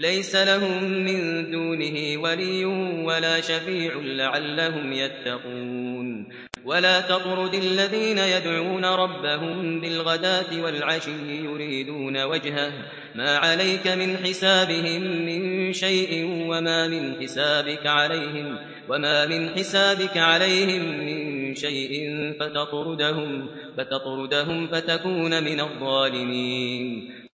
ليس لهم من دونه ولي ولا شفيع لعلهم يتقون. ولا تطرد الذين يدعون ربهم بالغداة والعشي يريدون وجهه. ما عليك من حسابهم من شيء وما من حسابك عليهم وما من حسابك عليهم من شيء فتطردهم فتطردهم فتكون من الظالمين.